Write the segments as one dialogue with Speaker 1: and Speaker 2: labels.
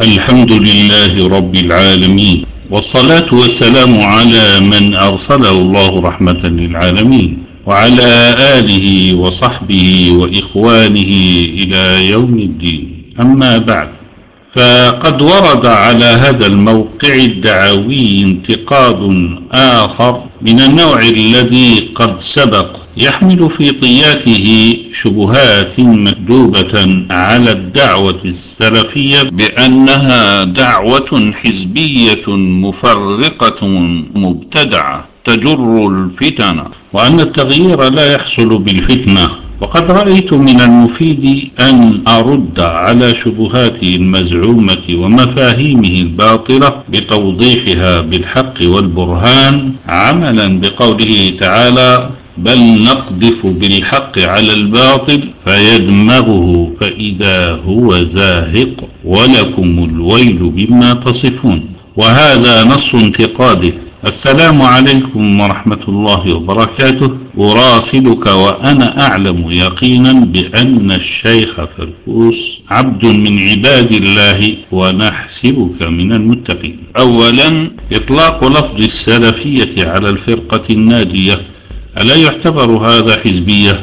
Speaker 1: الحمد لله رب العالمين والصلاة والسلام على من أرسله الله رحمة للعالمين وعلى آله وصحبه وإخوانه إلى يوم الدين. أما بعد فقد ورد على هذا الموقع الدعوي انتقاد آخر من النوع الذي قد سبق يحمل في طياته شبهات مكذوبة على الدعوة السلفية بأنها دعوة حزبية مفرقة مبتدعة تجر الفتن وأن التغيير لا يحصل بالفتنة. وقد رأيت من المفيد أن أرد على شبهاته المزعومة ومفاهيمه الباطلة بتوضيحها بالحق والبرهان عملا بقوله تعالى بل نقذف بالحق على الباطل فيدمغه فإذا هو زاهق ولكم الويل بما تصفون وهذا نص انتقاده. السلام عليكم ورحمة الله وبركاته. أراسلك وأنا أعلم يقينا بأن الشيخ فرفوس عبد من عباد الله ونحسبك من المتقين. أولا إطلاق لفظ السلفية على الفرقة النادية ألا يعتبر هذا حزبية؟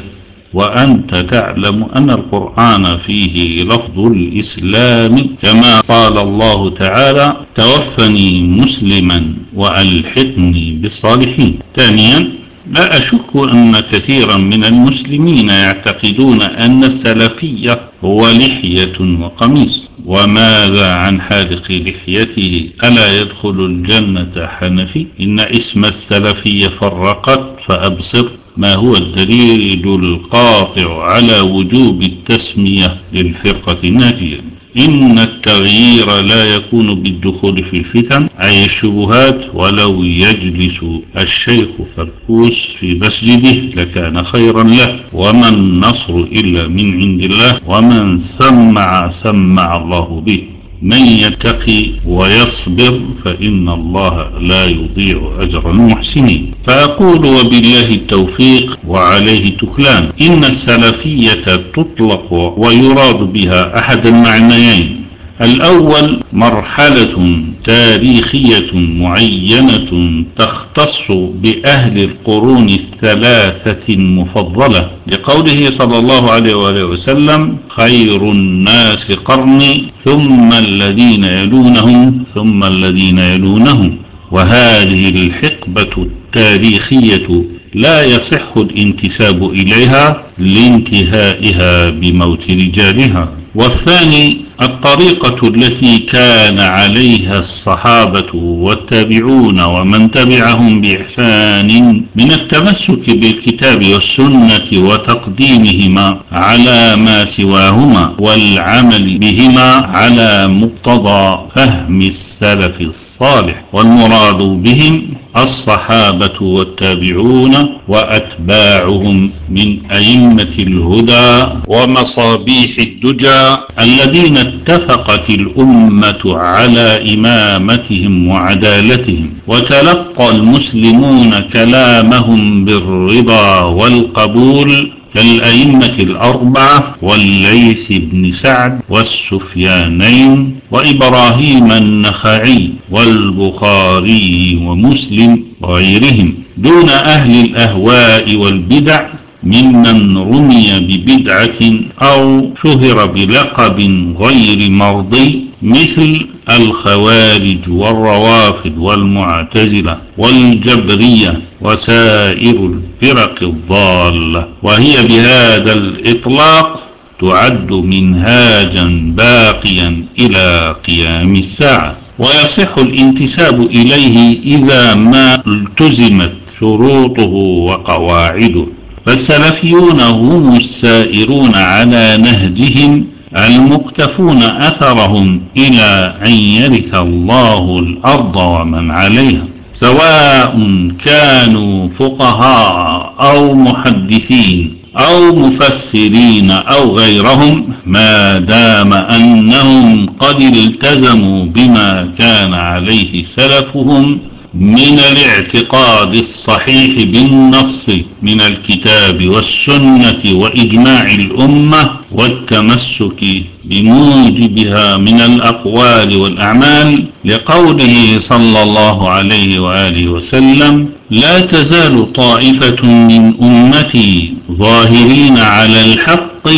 Speaker 1: وأنت تعلم أن القرآن فيه لفظ الإسلام. كما قال الله تعالى توفني مسلما وألحقني بالصالحين. ثانيا لا أشك أن كثيرا من المسلمين يعتقدون أن السلفية هو لحية وقميص وماذا عن حالق لحيته؟ ألا يدخل الجنة حنفي؟ إن اسم السلفية فرقت فأبصر. ما هو الدليل القاطع على وجوب التسمية للفرقة الناجية إن التغيير لا يكون بالدخول في الفتن أي الشبهات ولو يجلس الشيخ فركوس في مسجده لكان خيرا له. وما النصر إلا من عند الله ومن سمع سمع الله به. من يتقي ويصبر فإن الله لا يضيع أجر المحسنين. فأقول وبالله التوفيق وعليه تكلان. إن السلفية تطلق ويراد بها أحد المعنيين. الأول مرحلة تاريخية معينة تختص بأهل القرون الثلاثة المفضلة. لقوله صلى الله عليه وآله وسلم خير الناس قرني ثم الذين يلونهم ثم الذين يلونهم. وهذه الحقبة التاريخية لا يصح الانتساب إليها لانتهائها بموت رجالها. والثاني الطريقة التي كان عليها الصحابة والتابعون ومن تبعهم بإحسان من التمسك بالكتاب والسنة وتقديمهما على ما سواهما والعمل بهما على مقتضى فهم السلف الصالح والمراد بهم الصحابة والتابعون وأتباعهم من أئمة الهدى ومصابيح الدجى الذين اتفقت الأمة على إمامتهم وعدالتهم وتلقى المسلمون كلامهم بالرضا والقبول كالأئمة الأربعة والليث بن سعد والسفيانين وإبراهيم النخعي والبخاري ومسلم وغيرهم دون أهل الأهواء والبدع ممن رمي ببدعة أو شهر بلقب غير مرضي مثل الخوارج والروافد والمعتزلة والجبرية وسائر الفرق الضالة. وهي بهذا الإطلاق تعد منهاجا باقيا إلى قيام الساعة. ويصح الانتساب إليه إذا ما التزمت شروطه وقواعده. فالسلفيون هم السائرون على نهجهم المكتفون أثرهم إلى أن يرث الله الأرض ومن عليها. سواء كانوا فقهاء أو محدثين أو مفسرين أو غيرهم ما دام أنهم قد التزموا بما كان عليه سلفهم من الاعتقاد الصحيح بالنص من الكتاب والسنة وإجماع الأمة والتمسك بموجبها من الأقوال والأعمال لقوله صلى الله عليه وآله وسلم لا تزال طائفة من أمتي ظاهرين على الحق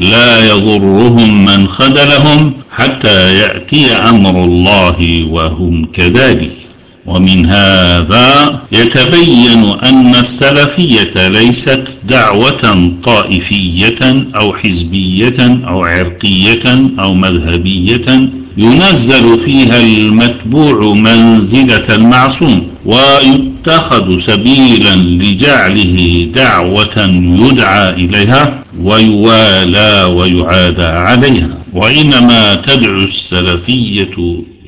Speaker 1: لا يضرهم من خذلهم حتى يأتي أمر الله وهم كذلك. ومن هذا يتبين أن السلفية ليست دعوة طائفية أو حزبية أو عرقية أو مذهبية. ينزل فيها المتبوع منزلة المعصوم ويتخذ سبيلا لجعله دعوة يدعى إليها ويوالى ويعادى عليها. وإنما تدعو السلفية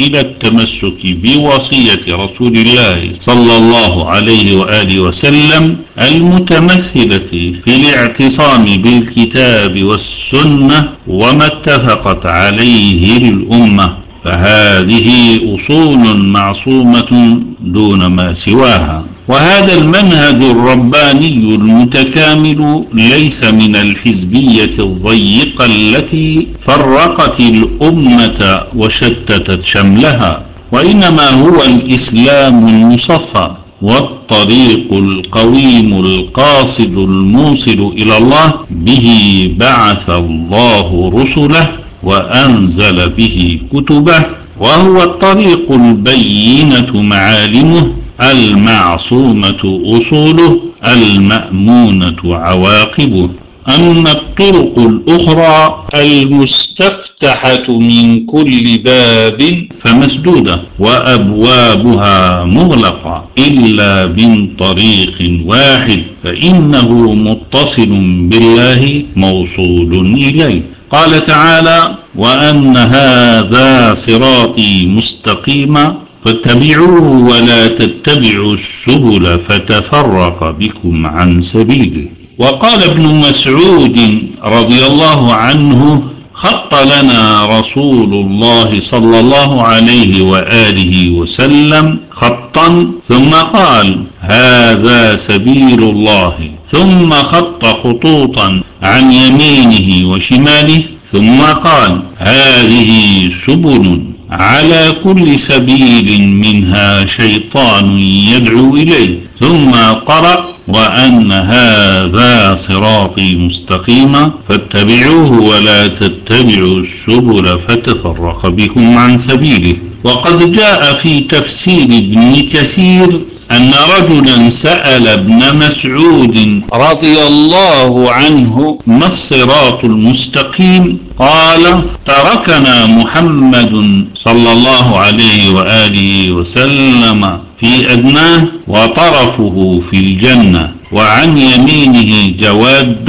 Speaker 1: إلى التمسك بوصية رسول الله صلى الله عليه وآله وسلم المتمثلة في الاعتصام بالكتاب والسنة وما اتفقت عليه الأمة فهذه أصول معصومة دون ما سواها. وهذا المنهج الرباني المتكامل ليس من الحزبية الضيقة التي فرقت الأمة وشتتت شملها وإنما هو الإسلام المصفى والطريق القويم القاصد الموصل إلى الله به بعث الله رسله وأنزل به كتبه وهو الطريق البينة معالمه المعصومة أصوله المأمونة عواقبه. أما الطرق الأخرى المستفتحة من كل باب فمسدودة وأبوابها مغلقة إلا من طريق واحد فإنه متصل بالله موصول إليه. قال تعالى وأن هذا صراطي مستقيما فاتبعوه ولا تتبعوا السبل فتفرق بكم عن سبيله. وقال ابن مسعود رضي الله عنه خط لنا رسول الله صلى الله عليه وآله وسلم خطا ثم قال هذا سبيل الله. ثم خط خطوطا عن يمينه وشماله ثم قال هذه سبل على كل سبيل منها شيطان يدعو إليه. ثم قرأ وأن هذا صراطي مستقيما فاتبعوه ولا تتبعوا السبل فتفرق بكم عن سبيله. وقد جاء في تفسير ابن كثير أن رجلا سأل ابن مسعود رضي الله عنه ما الصراط المستقيم؟ قال تركنا محمد صلى الله عليه وآله وسلم في أدناه وطرفه في الجنة وعن يمينه جواد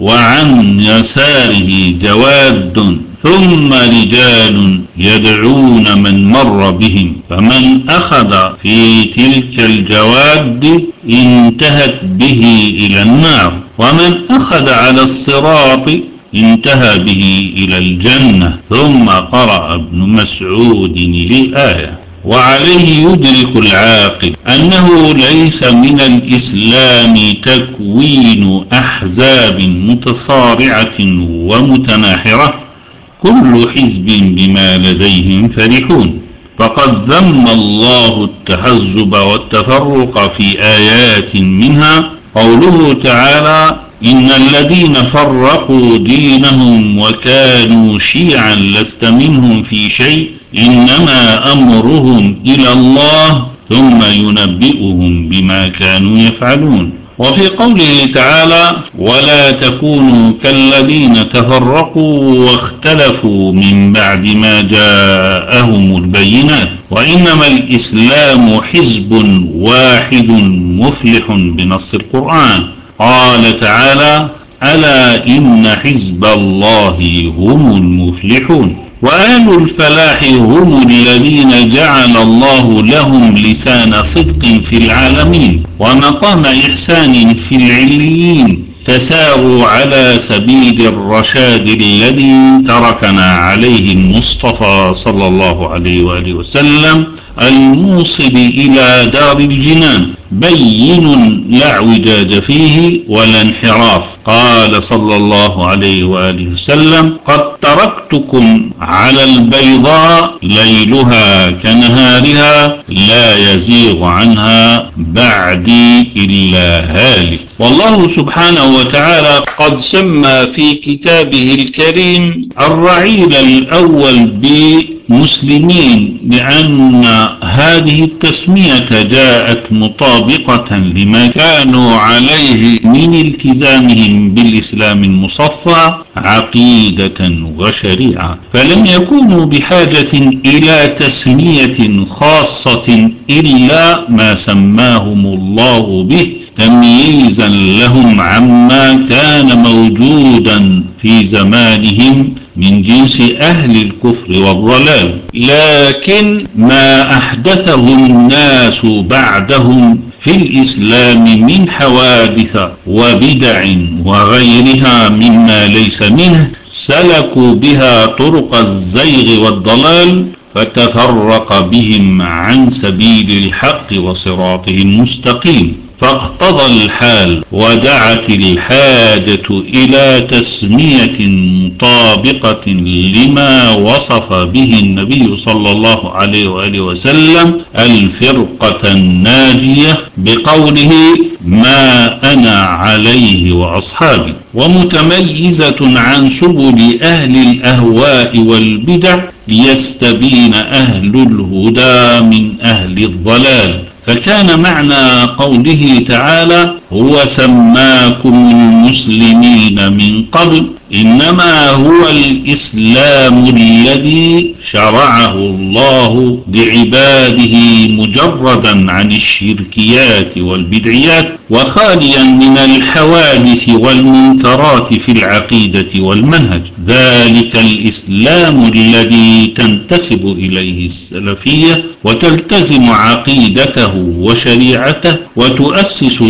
Speaker 1: وعن يساره جواد ثم رجال يدعون من مر بهم. فمن أخذ في تلك الجواد انتهت به إلى النار ومن أخذ على الصراط انتهى به إلى الجنة ثم قرأ ابن مسعود الآية وعليه يدرك العاقل أنه ليس من الإسلام تكوين أحزاب متصارعة ومتناحرة كل حزب بما لديهم فرحون. فقد ذم الله التحزب والتفرق في آيات منها. قوله تعالى إن الذين فرقوا دينهم وكانوا شيعا لست منهم في شيء إنما أمرهم إلى الله ثم ينبئهم بما كانوا يفعلون. وفي قوله تعالى ولا تكونوا كالذين تفرقوا واختلفوا من بعد ما جاءهم البينات وإنما الإسلام حزب واحد مفلح بنص القرآن قال تعالى ألا إن حزب الله هم المفلحون وآل الفلاح هم الذين جعل الله لهم لسان صدق في العالمين ومقام إحسان في العليين فساروا على سبيل الرشاد الذي تركنا عليه المصطفى صلى الله عليه وآله وسلم الموصل إلى دار الجنان. بين لا اعوجاج فيه ولا انحراف. قال صلى الله عليه وآله وسلم قد تركتكم على البيضاء ليلها كنهارها لا يزيغ عنها بعدي إلا هالك. والله سبحانه وتعالى قد سمى في كتابه الكريم الرعيل الأول بمسلمين لأن هذه التسمية جاءت مطابقة لما كانوا عليه من التزامهم بالإسلام المصفى عقيدة وشريعة. فلم يكونوا بحاجة إلى تسمية خاصة إلا ما سماهم الله به تمييزا لهم عما كان موجودا في زمانهم من جنس أهل الكفر والضلال. لكن ما أحدثه الناس بعدهم في الإسلام من حوادث وبدع وغيرها مما ليس منه سلكوا بها طرق الزيغ والضلال فتفرق بهم عن سبيل الحق وصراطه المستقيم. فاقتضى الحال ودعت الحاجة إلى تسمية مطابقة لما وصف به النبي صلى الله عليه وآله وسلم الفرقة الناجية بقوله ما أنا عليه وأصحابي ومتميزة عن سبل أهل الأهواء والبدع ليستبين أهل الهدى من أهل الضلال فكان معنى قوله تعالى هو سماكم المسلمين من قبل إنما هو الإسلام الذي شرعه الله لعباده مجردا عن الشركيات والبدعيات وخاليا من الحوادث والمنكرات في العقيدة والمنهج. ذلك الإسلام الذي تنتسب إليه السلفية وتلتزم عقيدته وشريعته وتؤسس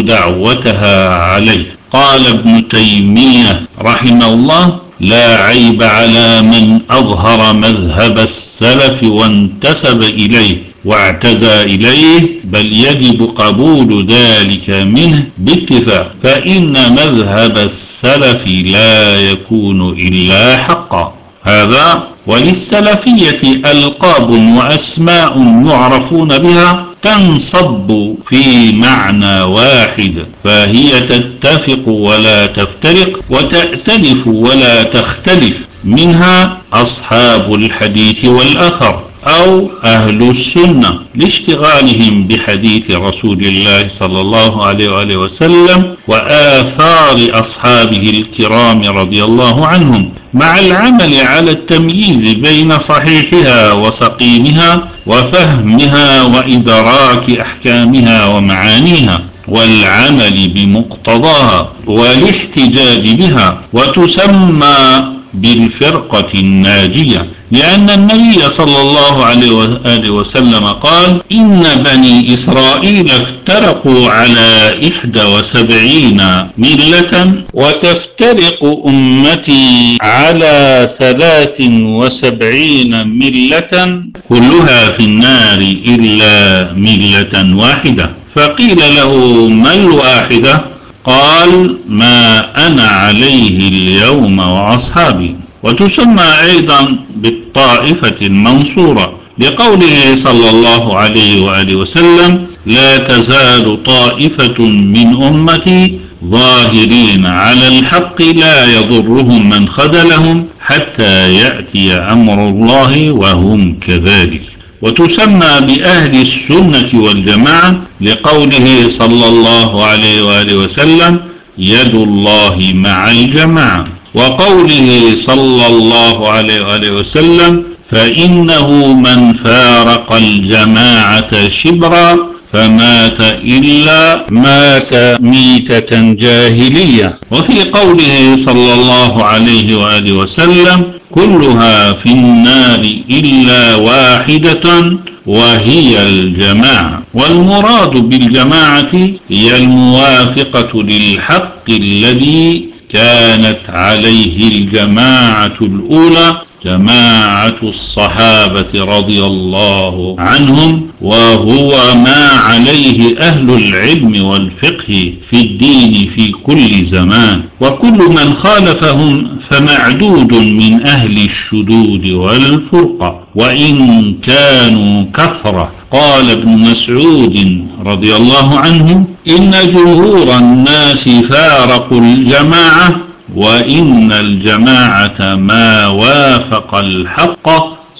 Speaker 1: دعوتها عليه. قال ابن تيمية رحمه الله لا عيب على من أظهر مذهب السلف وانتسب إليه واعتزى إليه بل يجب قبول ذلك منه باتفاق فإن مذهب السلف لا يكون إلا حقا. هذا وللسلفية ألقاب وأسماء يعرفون بها تنصب في معنى واحد فهي تتفق ولا تفترق وتأتلف ولا تختلف منها أصحاب الحديث والأثر أو أهل السنة لاشتغالهم بحديث رسول الله صلى الله عليه وآله وسلم وآثار أصحابه الكرام رضي الله عنهم. مع العمل على التمييز بين صحيحها وسقيمها وفهمها وإدراك أحكامها ومعانيها والعمل بمقتضاها والاحتجاج بها وتسمى بالفرقة الناجية. لأن النبي صلى الله عليه وآله وسلم قال إن بني إسرائيل افترقوا على إحدى وسبعين ملة وتفترق أمتي على ثلاث وسبعين ملة كلها في النار إلا ملة واحدة. فقيل له ما الواحدة؟ قال ما أنا عليه اليوم وأصحابي. وتسمى أيضا بالطائفة المنصورة لقوله صلى الله عليه وآله وسلم لا تزال طائفة من أمتي ظاهرين على الحق لا يضرهم من خذلهم حتى يأتي أمر الله وهم كذلك. وتسمى بأهل السنة والجماعة لقوله صلى الله عليه وآله وسلم يد الله مع الجماعة. وقوله صلى الله عليه وسلم فإنه من فارق الجماعة شبرا فمات إلا مات ميتة جاهلية. وفي قوله صلى الله عليه وآله وسلم كلها في النار إلا واحدة وهي الجماعة. والمراد بالجماعة هي الموافقة للحق الذي كانت عليه الجماعة الأولى جماعة الصحابة رضي الله عنهم وهو ما عليه أهل العلم والفقه في الدين في كل زمان. وكل من خالفهم فمعدود من أهل الشدود والفرقة وإن كانوا كثرة قال ابن مسعود رضي الله عنه إن جمهور الناس فارقوا الجماعة وإن الجماعة ما وافق الحق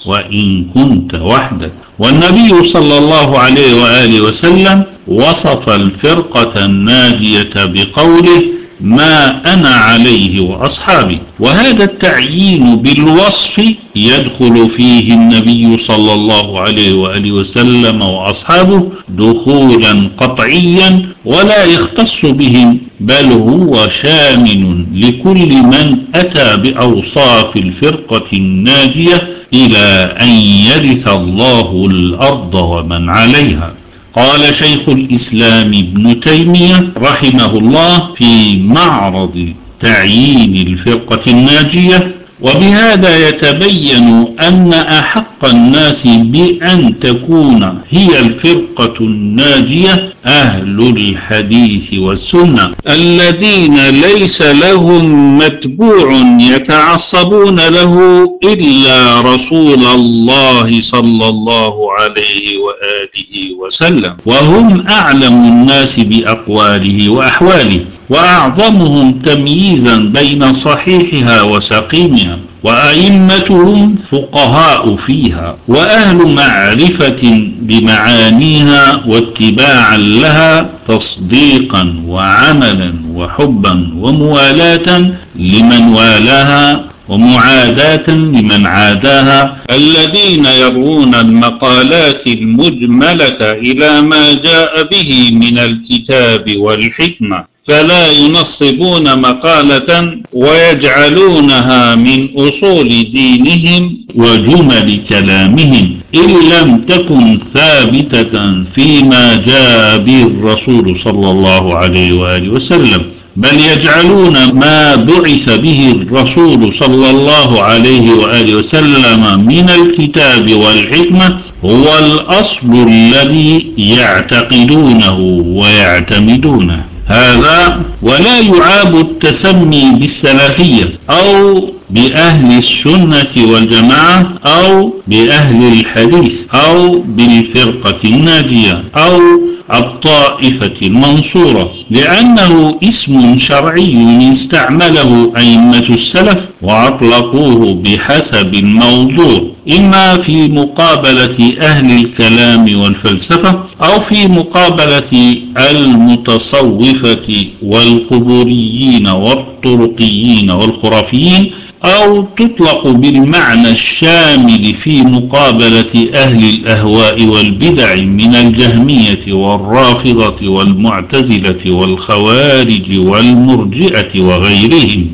Speaker 1: وإن كنت وحدك. والنبي صلى الله عليه وآله وسلم وصف الفرقة الناجية بقوله ما أنا عليه وأصحابي. وهذا التعيين بالوصف يدخل فيه النبي صلى الله عليه وآله وسلم وأصحابه دخولا قطعيا ولا يختص بهم بل هو شامل لكل من أتى بأوصاف الفرقة الناجية إلى أن يرث الله الأرض ومن عليها. قال شيخ الإسلام ابن تيمية رحمه الله في معرض تعيين الفرقة الناجية وبهذا يتبين أن أحق الناس بأن تكون هي الفرقة الناجية أهل الحديث والسنة الذين ليس لهم متبوع يتعصبون له إلا رسول الله صلى الله عليه وآله وسلم وهم أعلم الناس بأقواله وأحواله. وأعظمهم تمييزا بين صحيحها وسقيمها وأئمتهم فقهاء فيها وأهل معرفة بمعانيها واتباعا لها تصديقا وعملا وحبا وموالاة لمن والاها ومعاداة لمن عاداها. الذين يرون المقالات المجملة إلى ما جاء به من الكتاب والحكمة فلا ينصبون مقالة ويجعلونها من أصول دينهم وجمل كلامهم. إن لم تكن ثابتة فيما جاء به الرسول صلى الله عليه وآله وسلم. بل يجعلون ما بعث به الرسول صلى الله عليه وآله وسلم من الكتاب والحكمة هو الأصل الذي يعتقدونه ويعتمدونه. هذا ولا يعاب التسمي بالسلفية أو بأهل السنة والجماعة أو بأهل الحديث أو بالفرقة الناجية أو الطائفة المنصورة لأنه اسم شرعي استعمله أئمة السلف وأطلقوه بحسب الموضوع إما في مقابلة أهل الكلام والفلسفة أو في مقابلة المتصوفة والقبوريين والطرقيين والخرافيين أو تطلق بالمعنى الشامل في مقابلة أهل الأهواء والبدع من الجهمية والرافضة والمعتزلة والخوارج والمرجئة وغيرهم.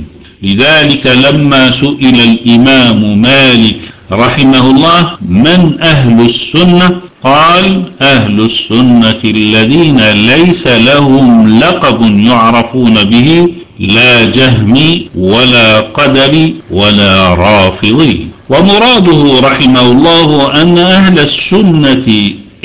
Speaker 1: لذلك لما سئل الإمام مالك رحمه الله من أهل السنة؟ قال أهل السنة الذين ليس لهم لقب يعرفون به لا جهمي ولا قدري ولا رافضي. ومراده رحمه الله أن أهل السنة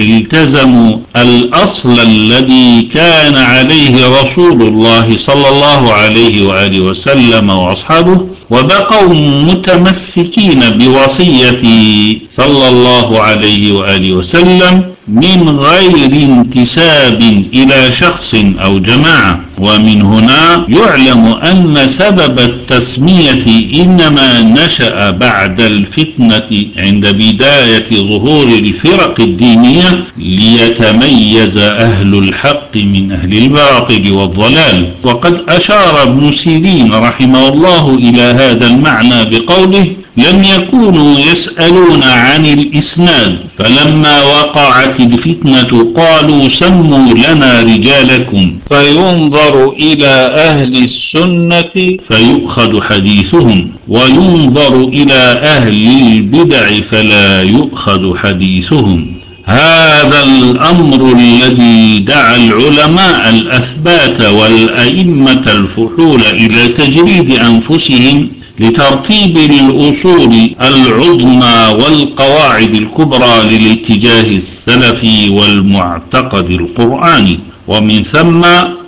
Speaker 1: التزموا الأصل الذي كان عليه رسول الله صلى الله عليه وآله وسلم وأصحابه وبقوا متمسكين بوصيته صلى الله عليه وآله وسلم من غير انتساب إلى شخص أو جماعة ومن هنا يعلم أن سبب التسمية إنما نشأ بعد الفتنة عند بداية ظهور الفرق الدينية ليتميز أهل الحق من أهل الباطل والضلال. وقد أشار ابن سيرين رحمه الله إلى هذا المعنى بقوله لم يكونوا يسألون عن الإسناد فلما وقعت الفتنة قالوا سموا لنا رجالكم. فينظر إلى أهل السنة فيؤخذ حديثهم وينظر إلى أهل البدع فلا يؤخذ حديثهم. هذا الأمر الذي دعا العلماء الأثبات والأئمة الفحول إلى تجريد أنفسهم. لترتيب الأصول العظمى والقواعد الكبرى للاتجاه السلفي والمعتقد القرآني ومن ثم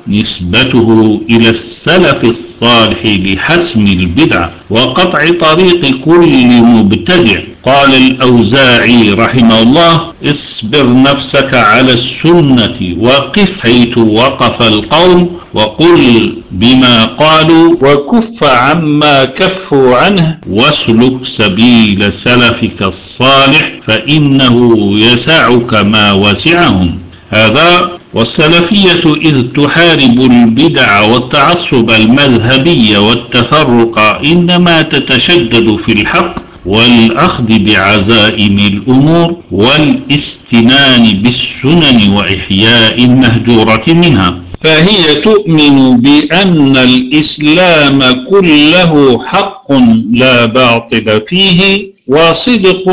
Speaker 1: نسبته إلى السلف الصالح لحسم البدع وقطع طريق كل مبتدع. قال الأوزاعي رحمه الله اصبر نفسك على السنة وقف حيث وقف القوم وقل بما قالوا وكف عما كفوا عنه. واسلك سبيل سلفك الصالح فإنه يسعك ما وسعهم. هذا والسلفية إذ تحارب البدع والتعصب المذهبي والتفرق إنما تتشدد في الحق والأخذ بعزائم الأمور والإستنان بالسنن وإحياء المهجورة منها. فهي تؤمن بأن الإسلام كله حق لا باطل فيه وصدق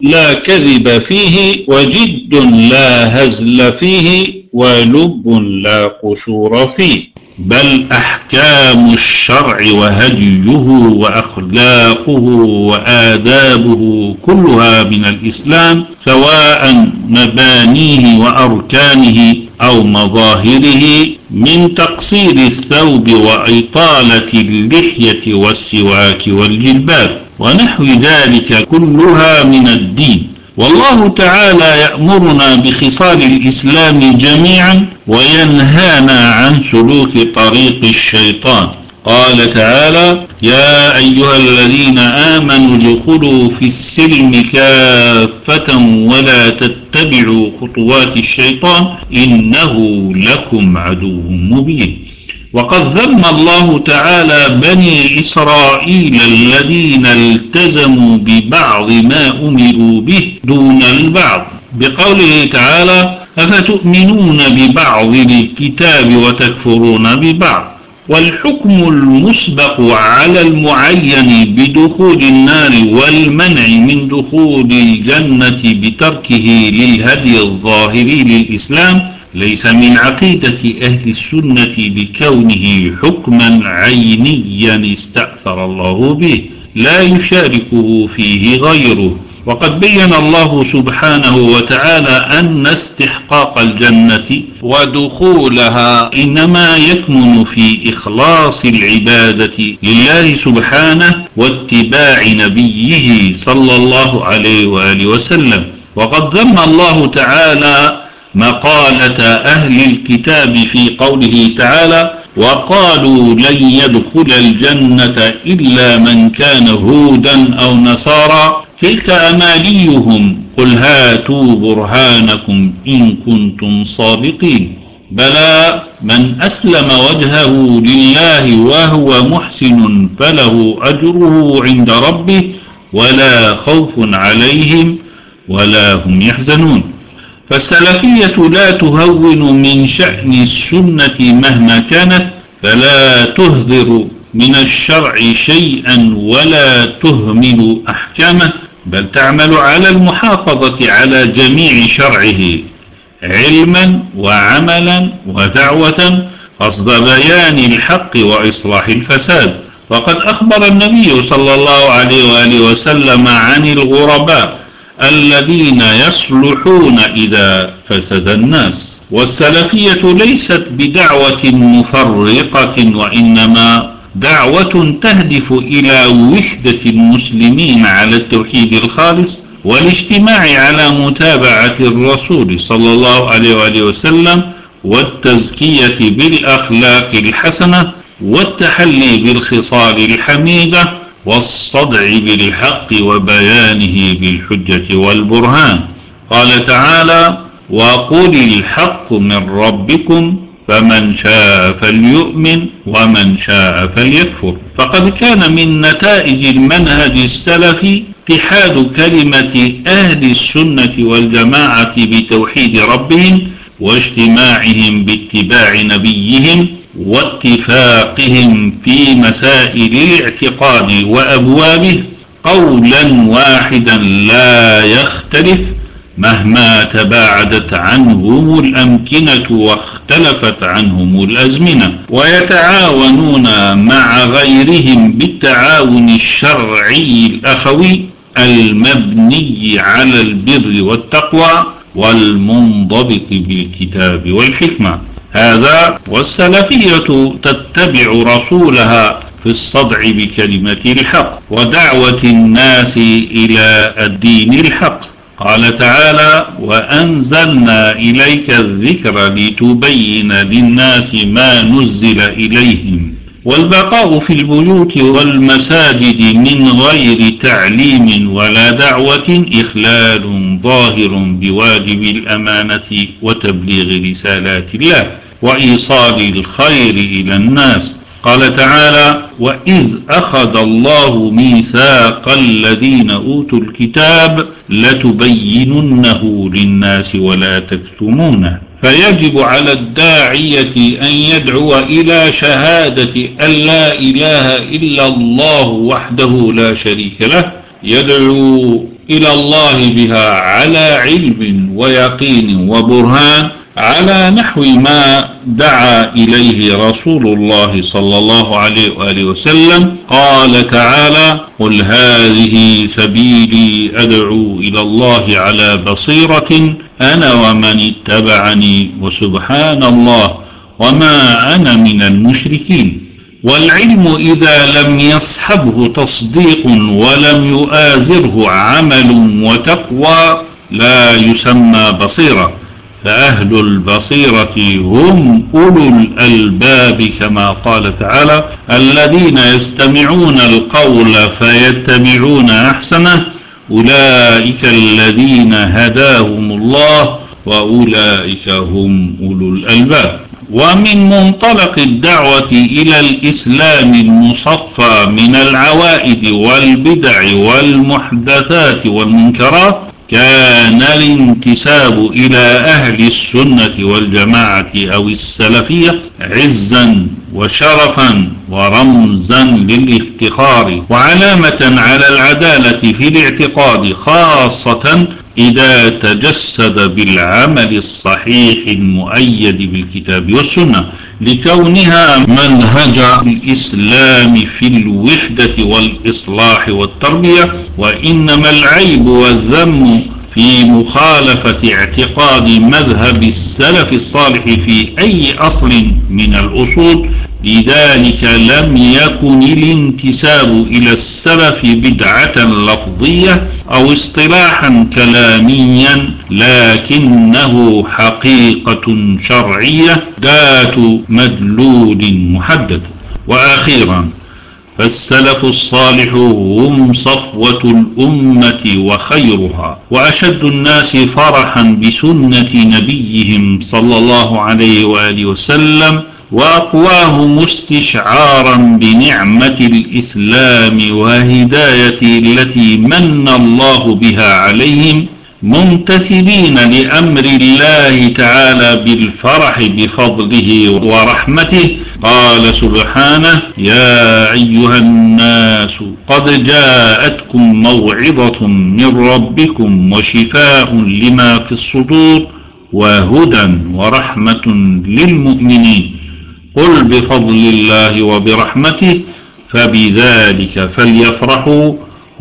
Speaker 1: لا كذب فيه وجد لا هزل فيه ولب لا قشور فيه. بل أحكام الشرع وهديه وأخلاقه وآدابه كلها من الإسلام سواء مبانيه وأركانه أو مظاهره من تقصير الثوب وإطالة اللحية والسواك والجلباب ونحو ذلك كلها من الدين. والله تعالى يأمرنا بخصال الإسلام جميعا وينهانا عن سلوك طريق الشيطان. قال تعالى يا أيها الذين آمنوا ادخلوا في السلم كافة ولا تتبعوا خطوات الشيطان إنه لكم عدو مبين. وقد ذم الله تعالى بني إسرائيل الذين التزموا ببعض ما أمروا به دون البعض. بقوله تعالى أفتؤمنون ببعض الكتاب وتكفرون ببعض؟ والحكم المسبق على المعين بدخول النار والمنع من دخول الجنة بتركه للهدي الظاهري للإسلام ليس من عقيدة أهل السنة بكونه حكما عينيا استأثر الله به لا يشاركه فيه غيره. وقد بين الله سبحانه وتعالى أن استحقاق الجنة ودخولها إنما يكمن في إخلاص العبادة لله سبحانه واتباع نبيه صلى الله عليه وآله وسلم. وقد ذم الله تعالى مقالة أهل الكتاب في قوله تعالى وقالوا لن يدخل الجنة إلا من كان هودا أو نصارى. تلك أماليهم. قل هاتوا برهانكم إن كنتم صادقين. بلى من أسلم وجهه لله وهو محسن فله أجره عند ربه ولا خوف عليهم ولا هم يحزنون. فالسلفية لا تهون من شأن السنة مهما كانت فلا تهذر من الشرع شيئا ولا تهمل أحكامه بل تعمل على المحافظة على جميع شرعه علما وعملا ودعوة قصد بيان الحق وإصلاح الفساد. وقد أخبر النبي صلى الله عليه وآله وسلم عن الغرباء الذين يصلحون إذا فسد الناس. والسلفية ليست بدعوة مفرقة وإنما دعوة تهدف إلى وحدة المسلمين على التوحيد الخالص والاجتماع على متابعة الرسول صلى الله عليه وآله وسلم والتزكية بالأخلاق الحسنة والتحلي بالخصال الحميدة والصدع بالحق وبيانه بالحجة والبرهان. قال تعالى وقل الحق من ربكم فمن شاء فليؤمن ومن شاء فليكفر. فقد كان من نتائج المنهج السلفي اتحاد كلمة أهل السنة والجماعة بتوحيد ربهم واجتماعهم باتباع نبيهم واتفاقهم في مسائل الاعتقاد وأبوابه قولا واحدا لا يختلف مهما تباعدت عنهم الأمكنة واختلفت عنهم الأزمنة. ويتعاونون مع غيرهم بالتعاون الشرعي الأخوي المبني على البر والتقوى والمنضبط بالكتاب والحكمة. هذا والسلفية تتبع رسولها في الصدع بكلمة الحق ودعوة الناس إلى الدين الحق. قال تعالى وأنزلنا إليك الذكر لتبين للناس ما نزل إليهم والبقاء في البيوت والمساجد من غير تعليم ولا دعوة إخلال ظاهر بواجب الأمانة وتبليغ رسالات الله. وإيصال الخير إلى الناس. قال تعالى وإذ أخذ الله ميثاق الذين أوتوا الكتاب لتبيننه للناس ولا تكتمونه. فيجب على الداعية أن يدعو إلى شهادة أن لا إله إلا الله وحده لا شريك له. يدعو إلى الله بها على علم ويقين وبرهان. على نحو ما دعا إليه رسول الله صلى الله عليه وآله وسلم. قال تعالى قل هذه سبيلي أدعو إلى الله على بصيرة أنا ومن اتبعني وسبحان الله وما أنا من المشركين. والعلم إذا لم يصحبه تصديق ولم يؤازره عمل وتقوى لا يسمى بصيرة. فأهل البصيرة هم أولو الألباب كما قال تعالى الذين يستمعون القول فيتبعون أحسنه أولئك الذين هداهم الله وأولئك هم أولو الألباب ومن منطلق الدعوة إلى الإسلام المصفى من العوائد والبدع والمحدثات والمنكرات كان الانتساب إلى أهل السنة والجماعة أو السلفية عزا وشرفا ورمزا للافتخار وعلامة على العدالة في الاعتقاد خاصة إذا تجسد بالعمل الصحيح المؤيد بالكتاب والسنة لكونها منهج الإسلام في الوحدة والإصلاح والتربية وإنما العيب والذم في مخالفة اعتقاد مذهب السلف الصالح في أي أصل من الأصول لذلك لم يكن الانتساب إلى السلف بدعة لفظية أو اصطلاحا كلاميا لكنه حقيقة شرعية ذات مدلول محدد وأخيرا فالسلف الصالح هم صفوة الأمة وخيرها وأشد الناس فرحا بسنة نبيهم صلى الله عليه وآله وسلم وأقواهم استشعارا بنعمة الإسلام وهداية التي من الله بها عليهم ممتثلين لأمر الله تعالى بالفرح بفضله ورحمته. قال سبحانه يا أيها الناس قد جاءتكم موعظة من ربكم وشفاء لما في الصدور وهدى ورحمة للمؤمنين. قل بفضل الله وبرحمته فبذلك فليفرحوا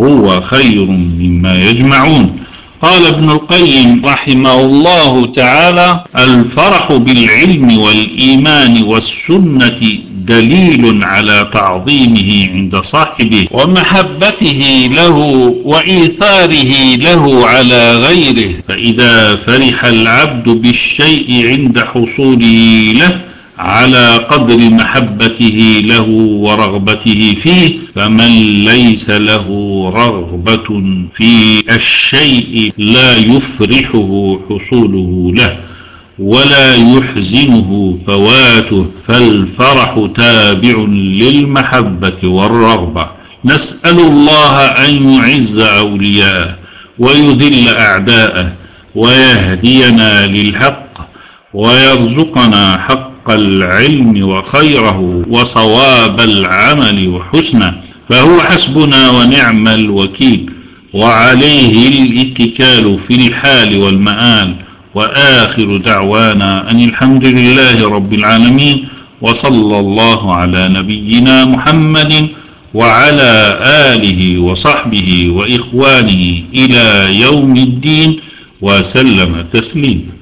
Speaker 1: هو خير مما يجمعون. قال ابن القيم رحمه الله تعالى الفرح بالعلم والإيمان والسنة دليل على تعظيمه عند صاحبه ومحبته له وإيثاره له على غيره. فإذا فرح العبد بالشيء عند حصوله له على قدر محبته له ورغبته فيه فمن ليس له رغبة في الشيء لا يفرحه حصوله له ولا يحزنه فواته فالفرح تابع للمحبة والرغبة. نسأل الله أن يعز أولياءه ويذل أعداءه ويهدينا للحق ويرزقنا حق حق العلم وخيره وصواب العمل وحسنه فهو حسبنا ونعم الوكيل. وعليه الاتكال في الحال والمآل. وآخر دعوانا أن الحمد لله رب العالمين. وصلى الله على نبينا محمد وعلى آله وصحبه وإخوانه إلى يوم الدين. وسلم تسليما.